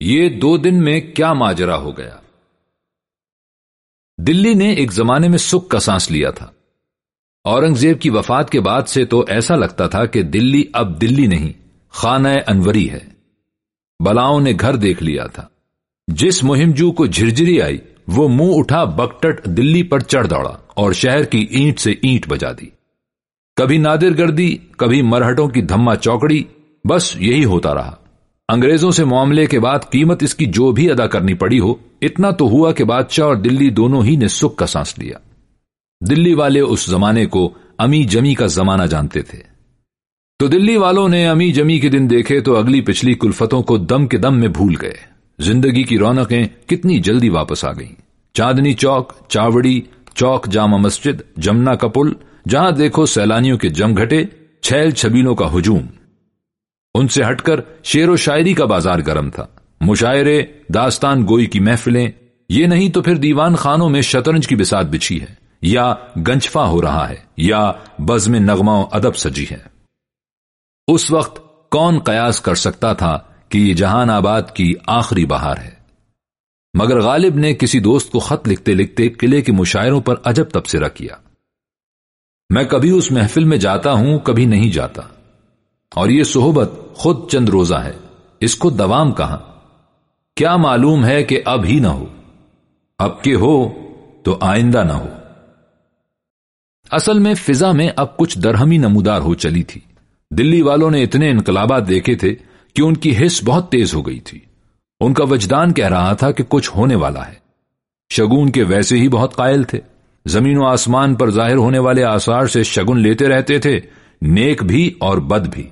یہ دو دن میں کیا ماجرا ہو گیا؟ دلی نے ایک زمانے میں سکھ کا سانس لیا تھا۔ اورنگزیب کی وفات کے بعد سے تو ایسا لگتا تھا کہ دلی اب دلی نہیں، خانہ انوری ہے۔ بلاؤں نے گھر دیکھ لیا تھا۔ جس مہمجو کو جھرجری آئی، وہ منہ اٹھا بکٹٹ دلی پر چڑھ دوڑا اور شہر کی اینٹ سے اینٹ بجا دی۔ کبھی نادر گردی، کبھی مرہٹوں کی دھما چوکڑی، بس یہی ہوتا رہا۔ انگریزوں سے معاملے کے بعد قیمت اس کی جو بھی ادا کرنی پڑی ہو، اتنا تو ہوا کہ بادشاہ اور دلی دونوں ہی نے سکھ کا سانس لیا۔ دلی والے اس زمانے کو امی جمی کا زمانہ جانتے تھے۔ تو دلی والوں نے امی جمی کے دن دیکھے تو اگلی پچھلی کلفتوں کو دم کے دم میں بھول گئے۔ زندگی کی رونقیں کتنی جلدی واپس آ گئیں۔ چاندنی چوک، چاوڑی، چوک جامع مسجد، جمنا کا پل، جہاں دیکھو سیلانیوں کے جم گھٹے، چھیل چھبیلوں کا ہجوم۔ ان سے ہٹ کر شیر و شاعری کا بازار گرم تھا۔ مشاعرے، داستان، گوئی کی محفلیں، یہ نہیں تو پھر دیوان خانوں میں شطرنج کی بسات بچھی ہے، یا گنجفا ہو رہا ہے، یا بزم نغمہ و ادب سجی ہے۔ اس وقت کون قیاس کر سکتا تھا کہ یہ جہان آباد کی آخری بہار ہے۔ مگر غالب نے کسی دوست کو خط لکھتے لکھتے قلعے کے مشاعروں پر عجب تبصرہ کیا۔ میں کبھی اس محفل میں جاتا ہوں، کبھی نہیں جاتا۔ اور یہ صحبت خود چند روزہ ہے۔ اس کو دوام کہاں؟ کیا معلوم ہے کہ اب ہی نہ ہو۔ اب کے ہو تو آئندہ نہ ہو۔ اصل میں فضا میں اب کچھ درہمی نمودار ہو چلی تھی۔ دلی والوں نے اتنے انقلابات دیکھے تھے کہ ان کی حص بہت تیز ہو گئی تھی۔ ان کا وجدان کہہ رہا تھا کہ کچھ ہونے والا ہے۔ شگون کے ویسے ہی بہت قائل تھے۔ زمین و آسمان پر ظاہر ہونے والے آثار سے شگن لیتے رہتے تھے، نیک بھی اور بد بھی۔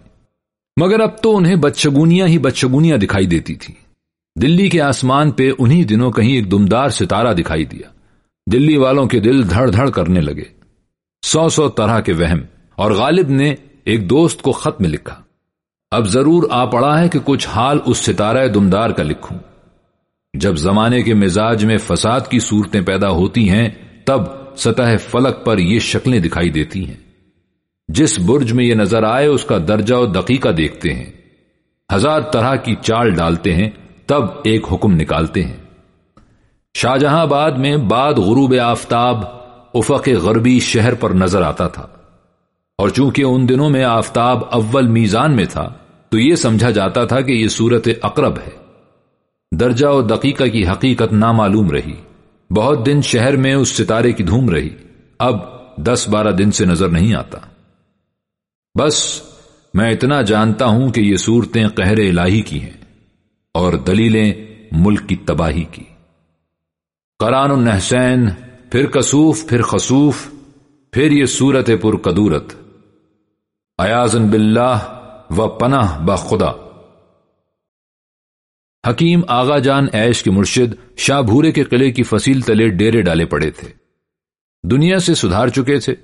مگر اب تو انہیں بدشگونیاں ہی بدشگونیاں دکھائی دیتی تھی دلی کے آسمان پہ انہی دنوں کہیں ایک دمدار ستارہ دکھائی دیا۔ دلی والوں کے دل دھڑ دھڑ کرنے لگے۔ سو سو طرح کے وہم۔ اور غالب نے ایک دوست کو خط میں لکھا۔ اب ضرور آ پڑا ہے کہ کچھ حال اس ستارہ دمدار کا لکھوں۔ جب زمانے کے مزاج میں فساد کی صورتیں پیدا ہوتی ہیں، تب سطح فلک پر یہ شکلیں دکھائی دیتی ہیں۔ جس برج میں یہ نظر آئے اس کا درجہ و دقیقہ دیکھتے ہیں۔ ہزار طرح کی چال ڈالتے ہیں، تب ایک حکم نکالتے ہیں۔ شاہجہاں آباد میں بعد غروب آفتاب افق غربی شہر پر نظر آتا تھا۔ اور چونکہ ان دنوں میں آفتاب اول میزان میں تھا، تو یہ سمجھا جاتا تھا کہ یہ صورت اقرب ہے۔ درجہ و دقیقہ کی حقیقت نامعلوم رہی۔ بہت دن شہر میں اس ستارے کی دھوم رہی۔ اب دس بارہ دن سے نظر نہیں آتا۔ بس میں اتنا جانتا ہوں کہ یہ صورتیں قہر الہی کی ہیں اور دلیلیں ملک کی تباہی کی۔ قرآن النحسین، پھر کسوف، پھر خصوف پھر یہ صورت پر قدورت ایازن باللہ و پناہ بخدا حکیم آغا جان ایش کے مرشد شاہ بھورے کے قلعے کی فصیل تلے ڈیرے ڈالے پڑے تھے۔ دنیا سے سدھار چکے تھے۔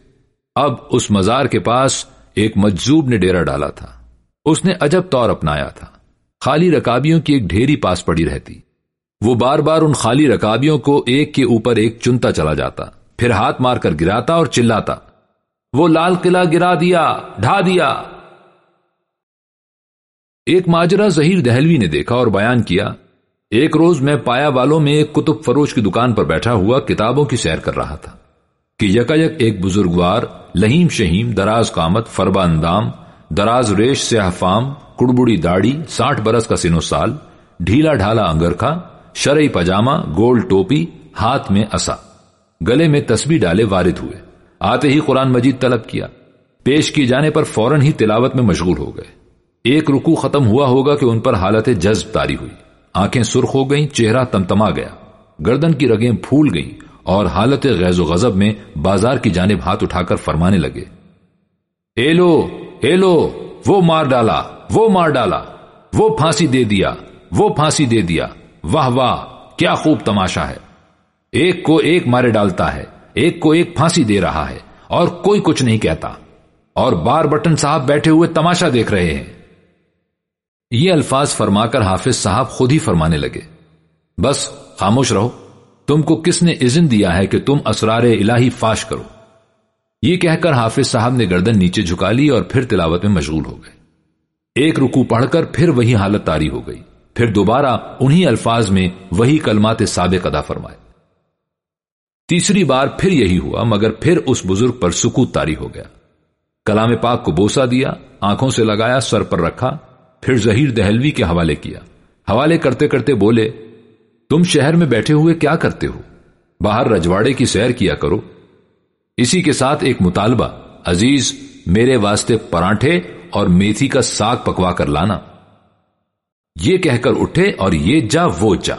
اب اس مزار کے پاس ایک مجزوب نے ڈیرا ڈالا تھا۔ اس نے عجب طور اپنایا تھا۔ خالی رکابیوں کی ایک ڈھیری پاس پڑی رہتی۔ وہ بار بار ان خالی رکابیوں کو ایک کے اوپر ایک چنتا چلا جاتا۔ پھر ہاتھ مار کر گراتا اور چلاتا۔ وہ لال قلعہ گرا دیا، ڈھا دیا۔ ایک ماجرا ظہیر دہلوی نے دیکھا اور بیان کیا، ایک روز میں پایا والوں میں ایک کتب فروش کی دکان پر بیٹھا ہوا کتابوں کی سیر کر رہا تھا کہ یکا یک ایک بزرگوار لہیم شہیم، دراز قامت فربا اندام، دراز ریش سیاہ فام، کڑبڑی داڑی ساٹھ برس کا سنو سال، ڈھیلا ڈھالا انگرکھا، شرعی پجامہ، گول ٹوپی، ہاتھ میں اصا گلے میں تسبیح ڈالے وارد ہوئے۔ آتے ہی قرآن مجید طلب کیا۔ پیش کی جانے پر فوراً ہی تلاوت میں مشغول ہو گئے۔ ایک رکو ختم ہوا ہوگا کہ ان پر حالت جذب تاری ہوئی۔ آنکھیں سرخ ہو گئیں، چہرہ تمتما گیا۔ گردن کی رگیں پھول گئیں۔ اور حالت غیظ و غضب میں بازار کی جانب ہاتھ اٹھا کر فرمانے لگے۔ ایلو ایلو وہ مار ڈالا، وہ مار ڈالا، وہ پھانسی دے دیا، وہ پھانسی دے دیا۔ واہ واہ، کیا خوب تماشا ہے۔ ایک کو ایک مارے ڈالتا ہے، ایک کو ایک پھانسی دے رہا ہے، اور کوئی کچھ نہیں کہتا۔ اور بار بٹن صاحب بیٹھے ہوئے تماشا دیکھ رہے ہیں۔ یہ الفاظ فرما کر حافظ صاحب خود ہی فرمانے لگے۔ بس، خاموش رہو۔ تم کو کس نے اذن دیا ہے کہ تم اسرار الہی فاش کرو؟ یہ کہہ کر حافظ صاحب نے گردن نیچے جھکا لی اور پھر تلاوت میں مشغول ہو گئے۔ ایک رکو پڑھ کر پھر وہی حالت تاری ہو گئی۔ پھر دوبارہ انہی الفاظ میں وہی کلمات سابق ادا فرمائے۔ تیسری بار پھر یہی ہوا، مگر پھر اس بزرگ پر سکوت تاری ہو گیا۔ کلام پاک کو بوسا دیا، آنکھوں سے لگایا، سر پر رکھا، پھر ظہیر دہلوی کے حوالے کیا۔ حوالے کرتے کرتے بولے تم شہر میں بیٹھے ہوئے کیا کرتے ہو؟ باہر رجواڑے کی سیر کیا کرو۔ اسی کے ساتھ ایک مطالبہ، عزیز، میرے واسطے پراٹھے اور میتھی کا ساگ پکوا کر لانا۔ یہ کہہ کر اٹھے اور یہ جا، وہ جا۔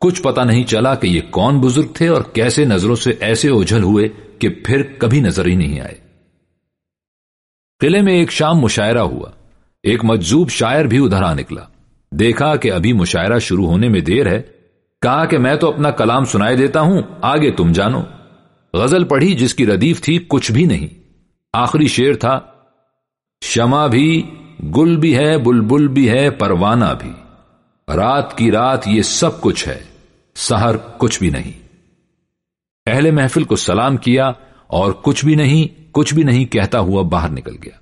کچھ پتا نہیں چلا کہ یہ کون بزرگ تھے اور کیسے نظروں سے ایسے اوجھل ہوئے کہ پھر کبھی نظر ہی نہیں آئے۔ قلعے میں ایک شام مشاعرہ ہوا۔ ایک مجزوب شاعر بھی ادھر آ نکلا۔ دیکھا کہ ابھی مشاعرہ شروع ہونے میں دیر ہے۔ کہا کہ میں تو اپنا کلام سنائے دیتا ہوں، آگے تم جانو۔ غزل پڑھی جس کی ردیف تھی، کچھ بھی نہیں۔ آخری شیر تھا شما بھی، گل بھی ہے، بلبل بھی ہے، پروانہ بھی۔ رات کی رات یہ سب کچھ ہے سہر کچھ بھی نہیں۔ اہل محفل کو سلام کیا اور کچھ بھی نہیں، کچھ بھی نہیں کہتا ہوا باہر نکل گیا۔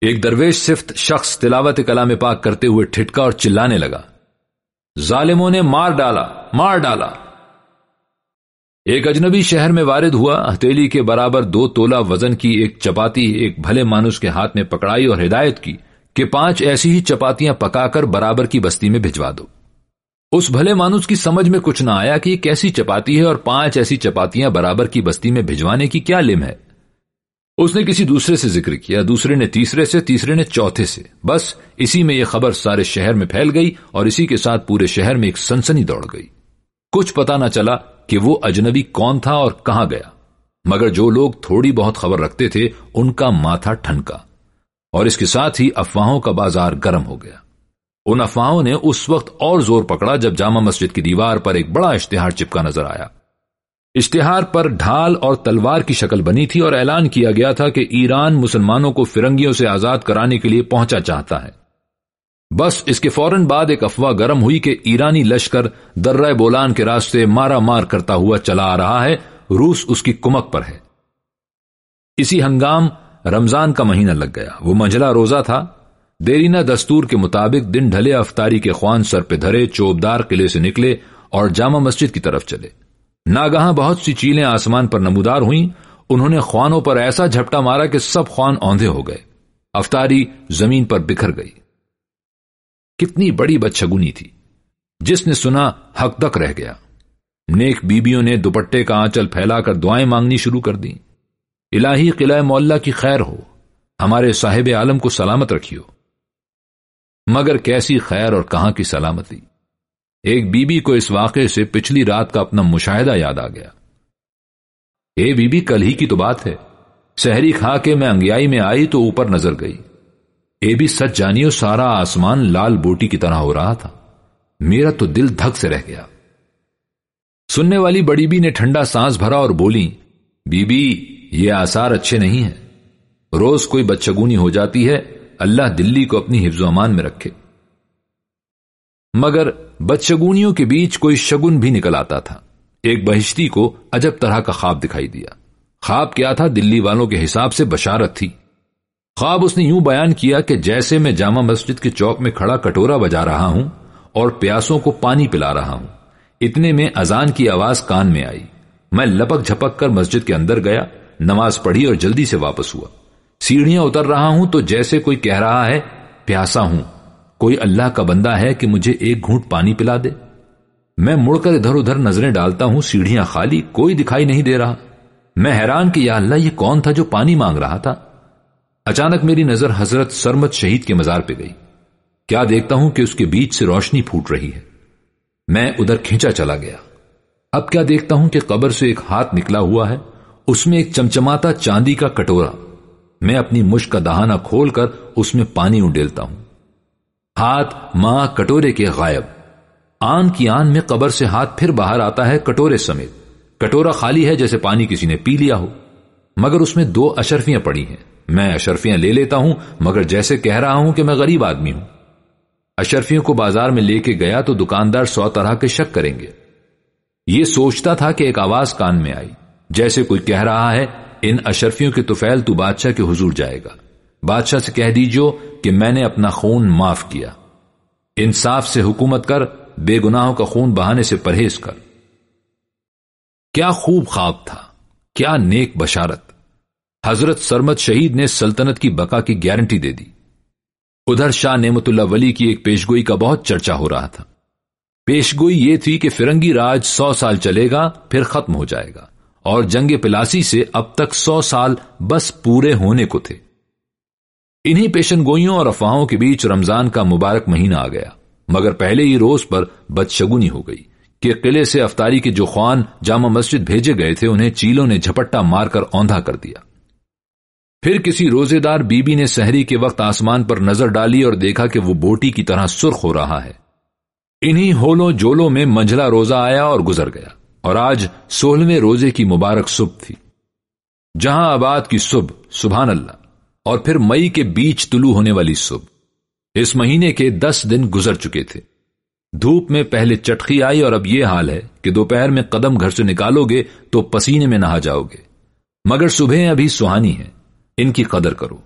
ایک درویش صفت شخص تلاوت کلام پاک کرتے ہوئے ٹھٹکا اور چلانے لگا۔ ظالموں نے مار ڈالا مار ڈالا۔ ایک اجنبی شہر میں وارد ہوا، ہتھیلی کے برابر دو تولا وزن کی ایک چپاتی ایک بھلے مانوس کے ہاتھ میں پکڑائی اور ہدایت کی کہ پانچ ایسی ہی چپاتیاں پکا کر برابر کی بستی میں بھجوا دو۔ اس بھلے مانوس کی سمجھ میں کچھ نہ آیا کہ یہ کیسی چپاتی ہے اور پانچ ایسی چپاتیاں برابر کی بستی میں بھجوانے کی کیا لم ہے۔ اس نے کسی دوسرے سے ذکر کیا، دوسرے نے تیسرے سے، تیسرے نے چوتھے سے۔ بس اسی میں یہ خبر سارے شہر میں پھیل گئی اور اسی کے ساتھ پورے شہر میں ایک سنسنی دوڑ گئی۔ کچھ پتا نہ چلا کہ وہ اجنبی کون تھا اور کہاں گیا۔ مگر جو لوگ تھوڑی بہت خبر رکھتے تھے، ان کا ماتھا ٹھنکا۔ اور اس کے ساتھ ہی افواہوں کا بازار گرم ہو گیا۔ ان افواہوں نے اس وقت اور زور پکڑا جب جامع مسجد کی دیوار پر ایک بڑا اشتہار چپکا نظر آیا۔ اشتہار پر ڈھال اور تلوار کی شکل بنی تھی اور اعلان کیا گیا تھا کہ ایران مسلمانوں کو فرنگیوں سے آزاد کرانے کے لیے پہنچا چاہتا ہے۔ بس اس کے فوراً بعد ایک افواہ گرم ہوئی کہ ایرانی لشکر درہ بولان کے راستے مارا مار کرتا ہوا چلا آ رہا ہے۔ روس اس کی کمک پر ہے۔ اسی ہنگام رمضان کا مہینہ لگ گیا۔ وہ منجلا روزہ تھا۔ دیرینہ دستور کے مطابق دن ڈھلے افطاری کے خوان سر پہ دھرے چوبدار قلعے سے نکلے اور جامع مسجد کی طرف چلے۔ ناگہاں بہت سی چیلیں آسمان پر نمودار ہوئیں، انہوں نے خوانوں پر ایسا جھپٹا مارا کہ سب خوان اوندے ہو گئے۔ افطاری زمین پر بکھر گئی۔ کتنی بڑی بدشگونی تھی۔ جس نے سنا حق تک رہ گیا۔ نیک بیبیوں نے دوپٹے کا آنچل پھیلا کر دعائیں مانگنی شروع کر دی الہی قلعہ مولا کی خیر ہو۔ ہمارے صاحب عالم کو سلامت رکھیو۔ مگر کیسی خیر اور کہاں کی سلامتی؟ ایک بی بی کو اس واقعے سے پچھلی رات کا اپنا مشاہدہ یاد آ گیا۔ اے بی بی کل ہی کی تو بات ہے۔ سہری کھا کے میں انگیائی میں آئی تو اوپر نظر گئی۔ اے بھی، سچ جانیو، سارا آسمان لال بوٹی کی طرح ہو رہا تھا۔ میرا تو دل دھک سے رہ گیا۔ سننے والی بڑی بی نے ٹھنڈا سانس بھرا اور بولی بی بی یہ آثار اچھے نہیں ہیں۔ روز کوئی بچگونی ہو جاتی ہے، اللہ دلی کو اپنی حفظ و امان میں رکھے۔ مگر بچگونیوں کے بیچ کوئی شگن بھی نکل آتا تھا۔ ایک بہشتی کو عجب طرح کا خواب دکھائی دیا۔ خواب کیا تھا؟ دلی والوں کے حساب سے بشارت تھی۔ خواب اس نے یوں بیان کیا کہ جیسے میں جامع مسجد کے چوک میں کھڑا کٹورا بجا رہا ہوں اور پیاسوں کو پانی پلا رہا ہوں۔ اتنے میں اذان کی آواز کان میں آئی۔ میں لپک جھپک کر مسجد کے اندر گیا۔ نماز پڑھی اور جلدی سے واپس ہوا۔ سیڑھیاں اتر رہا ہوں تو جیسے کوئی کہہ رہا ہے، پیاسا ہوں۔ کوئی اللہ کا بندہ ہے کہ مجھے ایک گھونٹ پانی پلا دے۔ میں مڑ کر ادھر ادھر نظریں ڈالتا ہوں، سیڑھیاں خالی، کوئی دکھائی نہیں دے رہا۔ میں حیران کہ یا اللہ، یہ کون تھا جو پانی مانگ رہا تھا؟ اچانک میری نظر حضرت سرمت شہید کے مزار پہ گئی۔ کیا دیکھتا ہوں کہ اس کے بیچ سے روشنی پھوٹ رہی ہے؟ میں ادھر کھینچا چلا گیا۔ اب کیا دیکھتا ہوں کہ قبر سے ایک ہاتھ نکلا ہوا ہے؟ اس میں ایک چمچماتا چاندی کا کٹورا۔ میں اپنی مشک کا دہانہ کھول کر اس میں پانی اڈیلتا ہوں۔ ہاتھ ماں کٹورے کے غائب۔ آن کی آن میں قبر سے ہاتھ پھر باہر آتا ہے کٹورے سمیت۔ کٹورا خالی ہے جیسے پانی کسی نے پی لیا ہو۔ مگر اس میں دو اشرفیاں پڑی ہیں۔ میں اشرفیاں لے لیتا ہوں، مگر جیسے کہہ رہا ہوں کہ میں غریب آدمی ہوں۔ اشرفیوں کو بازار میں لے کے گیا تو دکاندار سو طرح کے شک کریں گے۔ یہ سوچتا تھا کہ ایک آواز کان میں آئی۔ جیسے کوئی کہہ رہا ہے، ان اشرفیوں کے توفیل تو بادشاہ کے حضور جائے گا۔ بادشاہ سے کہہ دیجو کہ میں نے اپنا خون معاف کیا۔ انصاف سے حکومت کر، بے گناہوں کا خون بہانے سے پرہیز کر۔ کیا خوب خواب تھا، کیا نیک بشارت۔ حضرت سرمت شہید نے سلطنت کی بقا کی گارنٹی دے دی۔ ادھر شاہ نعمت اللہ ولی کی ایک پیشگوئی کا بہت چرچا ہو رہا تھا۔ پیشگوئی یہ تھی کہ فرنگی راج سو سال چلے گا، پھر ختم ہو جائے گا۔ اور جنگ پلاسی سے اب تک سو سال بس پورے ہونے کو تھے۔ انہی پیشن گوئیوں اور افواہوں کے بیچ رمضان کا مبارک مہینہ آ گیا، مگر پہلے ہی روز پر بدشگونی ہو گئی کہ قلعے سے افطاری کے جو خوان جامع مسجد بھیجے گئے تھے، انہیں چیلوں نے جھپٹا مار کر اوندھا کر دیا۔ پھر کسی روزے دار بی بی نے سحری کے وقت آسمان پر نظر ڈالی اور دیکھا کہ وہ بوٹی کی طرح سرخ ہو رہا ہے۔ انہی ہولوں جولوں میں منجلا روزہ آیا اور گزر گیا، اور آج سولہویں روزے کی مبارک صبح تھی۔ جہاں آباد کی صبح، سبحان اللہ۔ اور پھر مئی کے بیچ طلوع ہونے والی صبح۔ اس مہینے کے دس دن گزر چکے تھے۔ دھوپ میں پہلے چٹخی آئی اور اب یہ حال ہے کہ دوپہر میں قدم گھر سے نکالو گے تو پسینے میں نہا جاؤ گے۔ مگر صبح ابھی سہانی ہے ان کی قدر کرو۔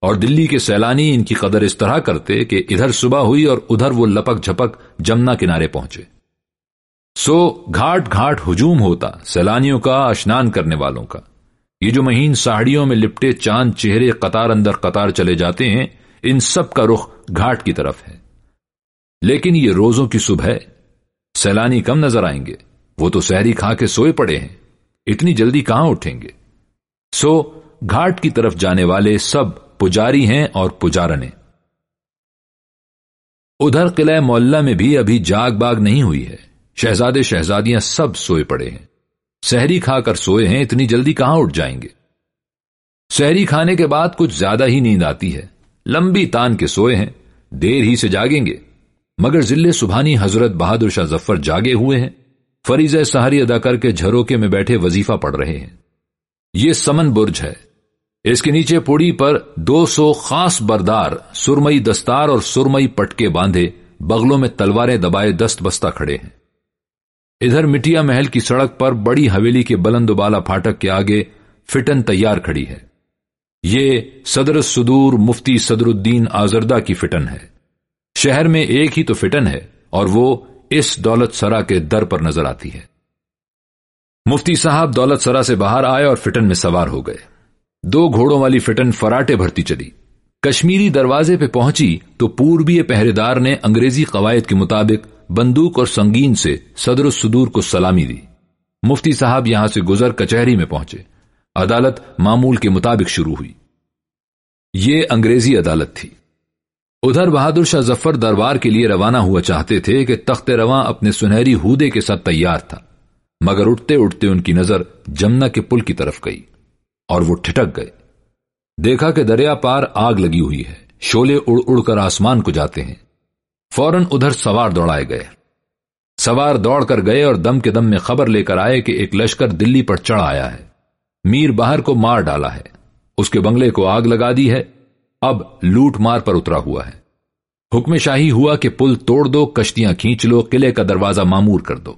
اور دلی کے سیلانی ان کی قدر اس طرح کرتے کہ ادھر صبح ہوئی اور ادھر وہ لپک جھپک جمنا کنارے پہنچے۔ سو گھاٹ گھاٹ ہجوم ہوتا سیلانیوں کا، اشنان کرنے والوں کا۔ یہ جو مہین ساڑیوں میں لپٹے چاند چہرے قطار اندر قطار چلے جاتے ہیں، ان سب کا رخ گھاٹ کی طرف ہے۔ لیکن یہ روزوں کی صبح ہے۔ سیلانی کم نظر آئیں گے۔ وہ تو سہری کھا کے سوئے پڑے ہیں۔ اتنی جلدی کہاں اٹھیں گے؟ سو، گھاٹ کی طرف جانے والے سب پجاری ہیں اور پجارنے۔ ادھر قلعہ محلہ میں بھی ابھی جاگ باغ نہیں ہوئی ہے۔ شہزادے شہزادیاں سب سوئے پڑے ہیں۔ سہری کھا کر سوئے ہیں، اتنی جلدی کہاں اٹھ جائیں گے؟ سہری کھانے کے بعد کچھ زیادہ ہی نیند آتی ہے۔ لمبی تان کے سوئے ہیں، دیر ہی سے جاگیں گے۔ مگر ضلع سبحانی حضرت بہادر شاہ ظفر جاگے ہوئے ہیں۔ فریض سہری ادا کر کے جھروکے میں بیٹھے وظیفہ پڑھ رہے ہیں۔ یہ سمن برج ہے۔ اس کے نیچے پوڑی پر دو سو خاص بردار، سرمئی دستار اور سرمئی پٹکے باندھے بغلوں میں تلواریں دبائے دست بستہ کھڑے ہیں۔ ادھر مٹیا محل کی سڑک پر بڑی حویلی کے بلند و بالا پھاٹک کے آگے فٹن تیار کھڑی ہے۔ یہ صدر صدور مفتی صدر الدین آزردہ کی فٹن ہے۔ شہر میں ایک ہی تو فٹن ہے اور وہ اس دولت سرا کے در پر نظر آتی ہے۔ مفتی صاحب دولت سرا سے باہر آئے اور فٹن میں سوار ہو گئے۔ دو گھوڑوں والی فٹن فراٹے بھرتی چلی۔ کشمیری دروازے پہ پہنچی تو پوربی پہرے دار نے انگریزی قواعد کے مطابق بندوق اور سنگین سے صدر الصدور کو سلامی دی۔ مفتی صاحب یہاں سے گزر کچہری میں پہنچے۔ عدالت معمول کے مطابق شروع ہوئی۔ یہ انگریزی عدالت تھی۔ ادھر بہادر شاہ ظفر دربار کے لیے روانہ ہوا چاہتے تھے کہ تخت رواں اپنے سنہری ہودے کے ساتھ تیار تھا، مگر اٹھتے اٹھتے ان کی نظر جمنا کے پل کی طرف گئی اور وہ ٹھٹک گئے۔ دیکھا کہ دریا پار آگ لگی ہوئی ہے۔ شولے اڑ اڑ کر آسمان کو جاتے ہیں۔ فوراً ادھر سوار دوڑائے گئے۔ سوار دوڑ کر گئے اور دم کے دم میں خبر لے کر آئے کہ ایک لشکر دلی پر چڑھ آیا ہے۔ میر باہر کو مار ڈالا ہے۔ اس کے بنگلے کو آگ لگا دی ہے۔ اب لوٹ مار پر اترا ہوا ہے۔ حکم شاہی ہوا کہ پل توڑ دو، کشتیاں کھینچ لو، قلعے کا دروازہ معمور کر دو۔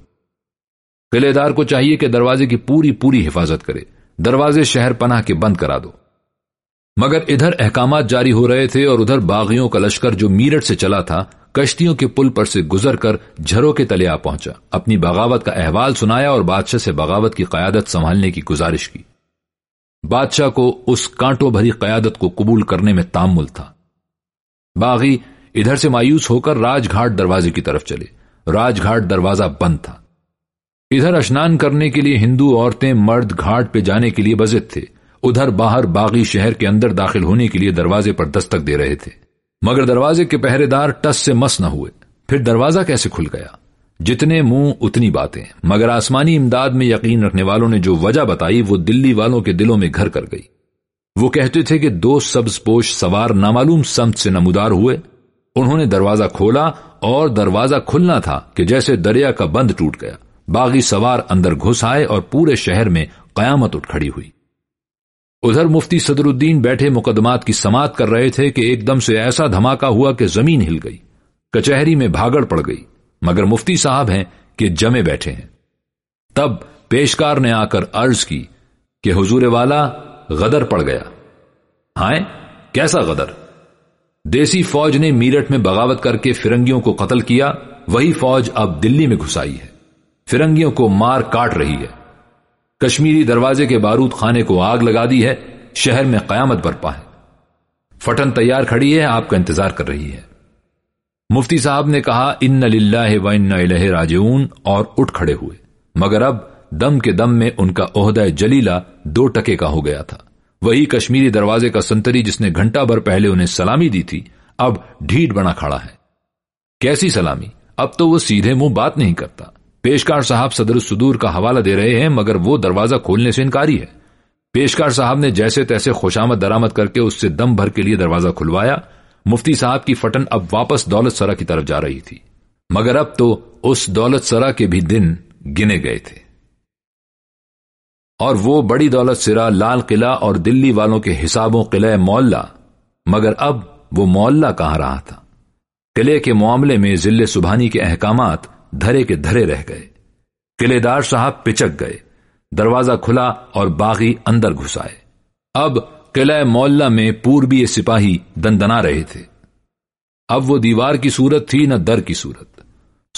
قلعے دار کو چاہیے کہ دروازے کی پوری پوری حفاظت کرے۔ دروازے شہر پناہ کے بند کرا دو۔ مگر ادھر احکامات جاری ہو رہے تھے اور ادھر باغیوں کا لشکر جو میرٹ سے چلا تھا، کشتیوں کے پل پر سے گزر کر جھروں کے تلے آ پہنچا۔ اپنی بغاوت کا احوال سنایا اور بادشاہ سے بغاوت کی قیادت سنبھالنے کی گزارش کی۔ بادشاہ کو اس کانٹوں بھری قیادت کو قبول کرنے میں تامل تھا۔ باغی ادھر سے مایوس ہو کر راج گھاٹ دروازے کی طرف چلے۔ راج گھاٹ دروازہ بند تھا۔ ادھر اشنان کرنے کے لیے ہندو عورتیں مرد گھاٹ پہ جانے کے لیے بزت تھے۔ ادھر باہر باغی شہر کے اندر داخل ہونے کے لیے دروازے پر دستک دے رہے تھے۔ مگر دروازے کے پہرے دار ٹس سے مس نہ ہوئے۔ پھر دروازہ کیسے کھل گیا؟ جتنے منہ اتنی باتیں۔ مگر آسمانی امداد میں یقین رکھنے والوں نے جو وجہ بتائی، وہ دلی والوں کے دلوں میں گھر کر گئی۔ وہ کہتے تھے کہ دو سبز پوش سوار نامعلوم سمت سے نمودار ہوئے۔ انہوں نے دروازہ کھولا اور دروازہ کھلنا تھا کہ جیسے دریا کا بند ٹوٹ گیا۔ باغی سوار اندر گھس آئے اور پورے شہر میں قیامت اٹھ کھڑی ہوئی۔ ادھر مفتی صدر الدین بیٹھے مقدمات کی سماعت کر رہے تھے کہ ایک دم سے ایسا دھماکہ ہوا کہ زمین ہل گئی۔ کچہری میں بھاگڑ پڑ گئی۔ مگر مفتی صاحب ہیں کہ جمے بیٹھے ہیں۔ تب پیشکار نے آ کر عرض کی کہ حضور والا غدر پڑ گیا۔ ہائے کیسا غدر؟ دیسی فوج نے میرٹ میں بغاوت کر کے فرنگیوں کو قتل کیا۔ وہی فوج اب دلی میں گھسائی ہے۔ فرنگیوں کو مار کاٹ رہی ہے۔ کشمیری دروازے کے بارود خانے کو آگ لگا دی ہے، شہر میں قیامت برپا ہے۔ فٹن تیار کھڑی ہے، آپ کا انتظار کر رہی ہے۔ مفتی صاحب نے کہا، ان للہ و ان الہ راجعون اور اٹھ کھڑے ہوئے۔ مگر اب دم کے دم میں ان کا عہدہ جلیلہ دو ٹکے کا ہو گیا تھا۔ وہی کشمیری دروازے کا سنتری جس نے گھنٹہ بھر پہلے انہیں سلامی دی تھی، اب ڈھیٹ بنا کھڑا ہے۔ کیسی سلامی؟ اب تو وہ سیدھے منہ بات نہیں کرتا۔ پیشکار صاحب صدر الصدور کا حوالہ دے رہے ہیں، مگر وہ دروازہ کھولنے سے انکاری ہے۔ پیشکار صاحب نے جیسے تیسے خوشامد درامد کر کے اس سے دم بھر کے لیے دروازہ کھلوایا۔ مفتی صاحب کی فٹن اب واپس دولت سرا کی طرف جا رہی تھی۔ مگر اب تو اس دولت سرا کے بھی دن گنے گئے تھے۔ اور وہ بڑی دولت سرا، لال قلعہ اور دلی والوں کے حسابوں قلعہ مولا مگر اب وہ مولا کہاں رہا تھا؟ قلعے کے معاملے میں ضلع سبحانی کے احکامات دھرے کے دھرے رہ گئے۔ قلعے دار صاحب پچک گئے۔ دروازہ کھلا اور باغی اندر گھسائے اب قلعہ مولا میں پوربی سپاہی دندنا رہے تھے۔ اب وہ دیوار کی صورت تھی، نہ در کی صورت۔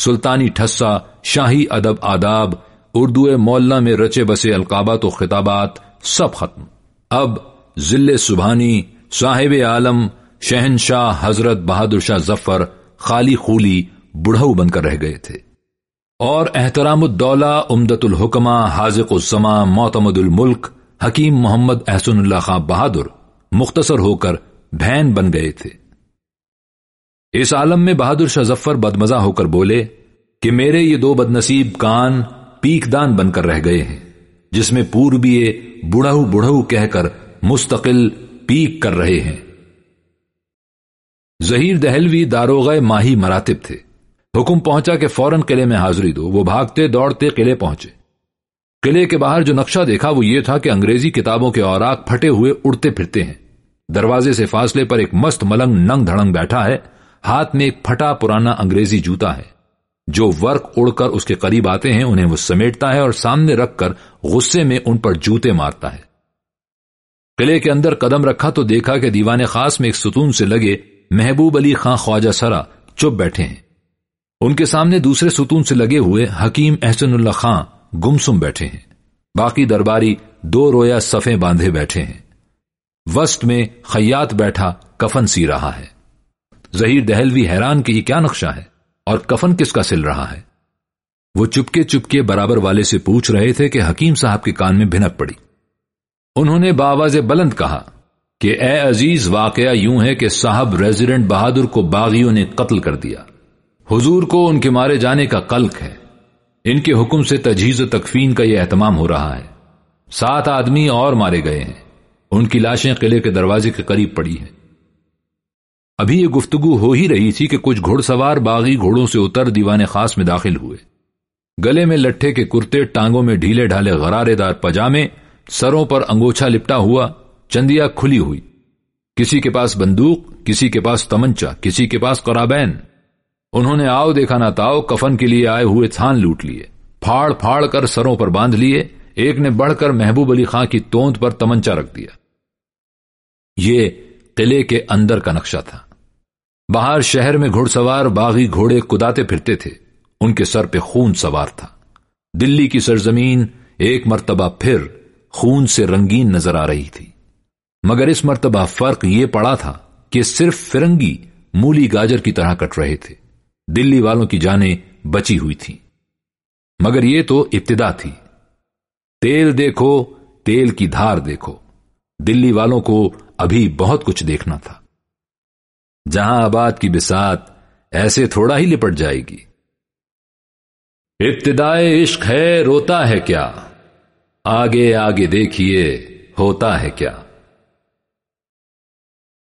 سلطانی ٹھسا، شاہی ادب، آداب، اردو مولا میں رچے بسے القابات و خطابات سب ختم۔ اب ضلع سبحانی صاحب عالم شہنشاہ حضرت بہادر شاہ ظفر خالی خولی بڑھو بن کر رہ گئے تھے۔ اور احترام الدولہ امدت الحکمہ حاضق السما معتمد الملک، حکیم محمد احسن اللہ خان بہادر مختصر ہو کر بہن بن گئے تھے۔ اس عالم میں بہادر شاہ ظفر بدمزہ ہو کر بولے کہ میرے یہ دو بد نصیب کان پیک دان بن کر رہ گئے ہیں، جس میں پوربی بڑھو بڑھو کہہ کر مستقل پیک کر رہے ہیں۔ ظہیر دہلوی داروغ ماہی مراتب تھے۔ حکم پہنچا کہ فوراً قلعے میں حاضری دو۔ وہ بھاگتے، دوڑتے قلعے پہنچے۔ قلعے کے باہر جو نقشہ دیکھا، وہ یہ تھا کہ انگریزی کتابوں کے اوراق پھٹے ہوئے اڑتے پھرتے ہیں۔ دروازے سے فاصلے پر ایک مست ملنگ ننگ دھڑنگ بیٹھا ہے۔ ہاتھ میں ایک پھٹا پرانا انگریزی جوتا ہے۔ جو ورق اڑ کر اس کے قریب آتے ہیں، انہیں وہ سمیٹتا ہے اور سامنے رکھ کر غصے میں ان پر جوتے مارتا ہے۔ قلعے کے اندر قدم رکھا تو دیکھا کہ دیوان خاص میں ایک ستون سے لگے محبوب علی خان خواجہ سرا چپ بیٹھے ہیں۔ ان کے سامنے دوسرے ستون سے لگے ہوئے حکیم احسن اللہ خان گمسم بیٹھے ہیں۔ باقی درباری دو رویا صفے باندھے بیٹھے ہیں۔ وسط میں خیات بیٹھا کفن سی رہا ہے۔ ظہیر دہلوی حیران کہ یہ کیا نقشہ ہے اور کفن کس کا سل رہا ہے؟ وہ چپکے چپکے برابر والے سے پوچھ رہے تھے کہ حکیم صاحب کے کان میں بھنک پڑی۔ انہوں نے باواز بلند کہا کہ اے عزیز واقعہ یوں ہے کہ صاحب ریزیڈنٹ بہادر کو باغیوں نے قتل کر دیا۔ حضور کو ان کے مارے جانے کا قلق ہے۔ ان کے حکم سے تجہیز و تکفین کا یہ اہتمام ہو رہا ہے۔ سات آدمی اور مارے گئے ہیں۔ ان کی لاشیں قلعے کے دروازے کے قریب پڑی ہیں۔ ابھی یہ گفتگو ہو ہی رہی تھی کہ کچھ گھڑ سوار باغی گھوڑوں سے اتر دیوان خاص میں داخل ہوئے۔ گلے میں لٹھے کے کرتے ٹانگوں میں ڈھیلے ڈھالے غرارے دار پجامے، سروں پر انگوچھا لپٹا ہوا چندیا کھلی ہوئی۔ کسی کے پاس بندوق، کسی کے پاس تمنچا، کسی کے پاس قرابین۔ انہوں نے آؤ دیکھا نہ تاؤ، کفن کے لیے آئے ہوئے تھان لوٹ لیے۔ پھاڑ پھاڑ کر سروں پر باندھ لیے۔ ایک نے بڑھ کر محبوب علی خان کی توند پر تمنچا رکھ دیا۔ یہ قلعے کے اندر کا نقشہ تھا۔ باہر شہر میں گھڑ سوار باغی گھوڑے کداتے پھرتے تھے۔ ان کے سر پہ خون سوار تھا۔ دلی کی سرزمین ایک مرتبہ پھر خون سے رنگین نظر آ رہی تھی۔ مگر اس مرتبہ فرق یہ پڑا تھا کہ صرف فرنگی مولی گاجر کی طرح کٹ رہے تھے۔ دلی والوں کی جانیں بچی ہوئی تھیں۔ مگر یہ تو ابتدا تھی۔ تیل دیکھو، تیل کی دھار دیکھو۔ دلی والوں کو ابھی بہت کچھ دیکھنا تھا۔ جہاں آباد کی بسات ایسے تھوڑا ہی لپٹ جائے گی۔ ابتدائے عشق ہے، روتا ہے کیا؟ آگے آگے دیکھیے، ہوتا ہے کیا؟